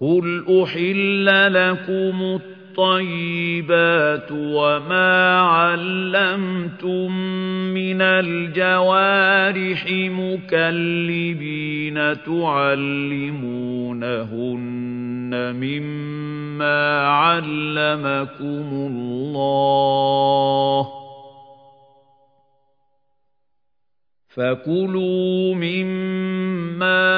قل أحل لكم الطيبات وما علمتم من الجوارح مكلبين تعلمونهن مما علمكم الله فكلوا مما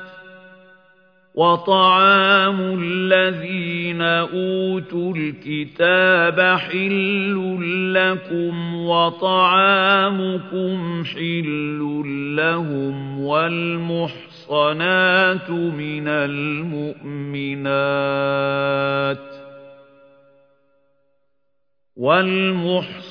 وطعام الذين أوتوا الكتاب حل لكم وطعامكم حل لهم والمحصنات من المؤمنات والمحصنات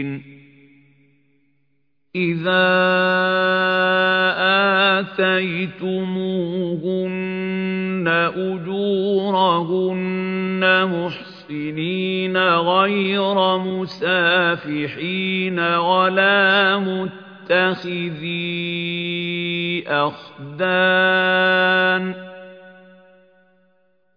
إذا آتيتموهن أجورهن محسنين غير مسافحين ولا متخذي أخدان